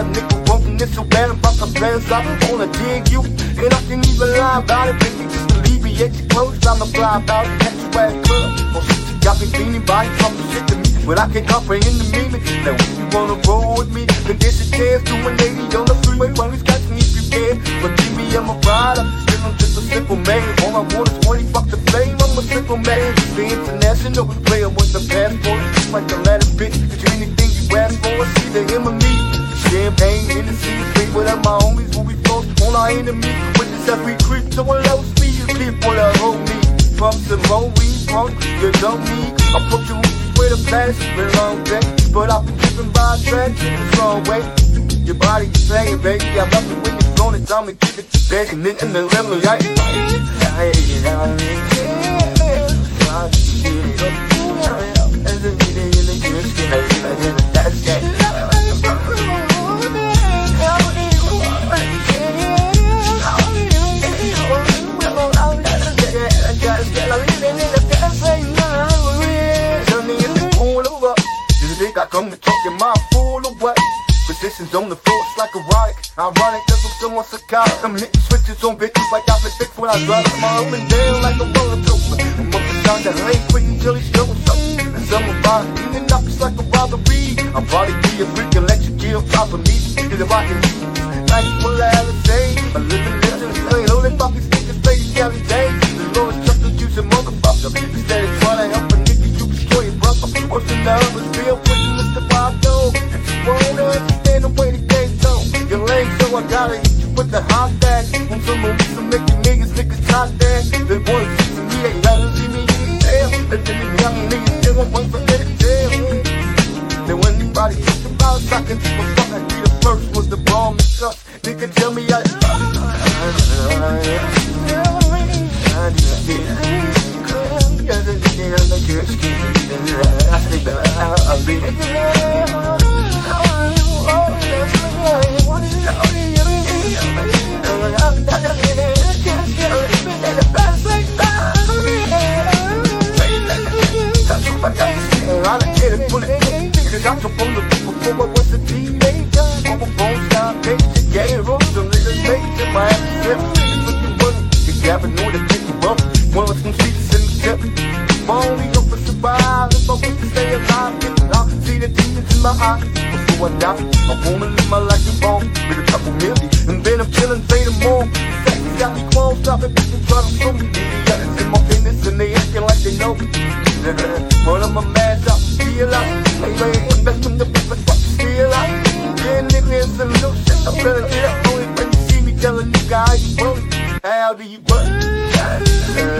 a nigga wanting this so bad, about to plans out. Wanna dig you, and I can even lie about it. Baby, just alleviate your clothes, I'ma fly about it. Catch you at club, or shit, you got me feeling body talking shit to me. But I can't comprehend the meaning. Now, if you wanna roll with me, then there's a chance to an 80 on the freeway while he's catching if you can. But give me, I'm a rider. Still, I'm just a simple man. All I want is 20 fuck the flame. I'm a simple man. The international player with the passport. Like the letter bitch. Cause anything you ask for, it's either him or me. On our enemies. With this every creep to a low speed, people that hold me. Pumps and roll weed, punk, you don't need. Approach you with a it's been a long day. But I've been driven by a trend, it's wrong way. Your body is playing, baby. I love it when you're it down and keep it to bed. And then in the? Hey, you know what I mean? Yeah, I get Positions on the floor, it's like a riot. Ironic, cause I'm still on psychotic. I'm hitting switches on bitches like I've been fixed when I drive them up and down like a roller coaster. I'm up and down that lane, quitting till he shows up. And someone by cleaning up, it's like a robbery. I'm probably be a freak and let you top of me. Cause if I can Nice full of LSA. I live in legend, I ain't only fuck these niggas, baby, every day. The Lord trusted you some motherfucker. Instead of trying to help a nigga, you destroy your brother. Worse than the others, real pushing Mr. Bob If you wanna understand the I gotta hit you with the hot back. On some movies, some making niggas, niggas hot there. They wanna see me, they gotta see me in jail. And then the young niggas, they want one for the jail. When anybody talk about sucking, well, fuck, I be the first was the bomb and stuff. Nigga tell me I. Got your phone before I was a teenager. I'm a phone star, page, gay rules, a little major, my trip. Looking you gotta know that get you up. One of some seats in the tip. I'm only up for survive. If I to stay alive, get out, see the demons in my eyes. Before I die, I wanna live my life in bone with a couple million. And then I'm chillin', fade them all. Sex got me close, stopping people try to sue me. Idiots in my business How do you